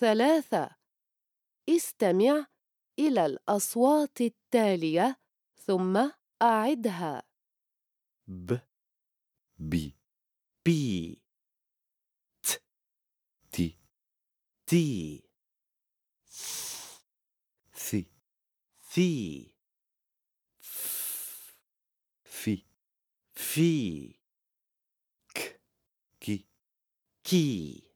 ثلاثة. استمع إلى الأصوات التالية ثم أعدها. ب بي بي ت تي تي ثي ثي في في ك كي كي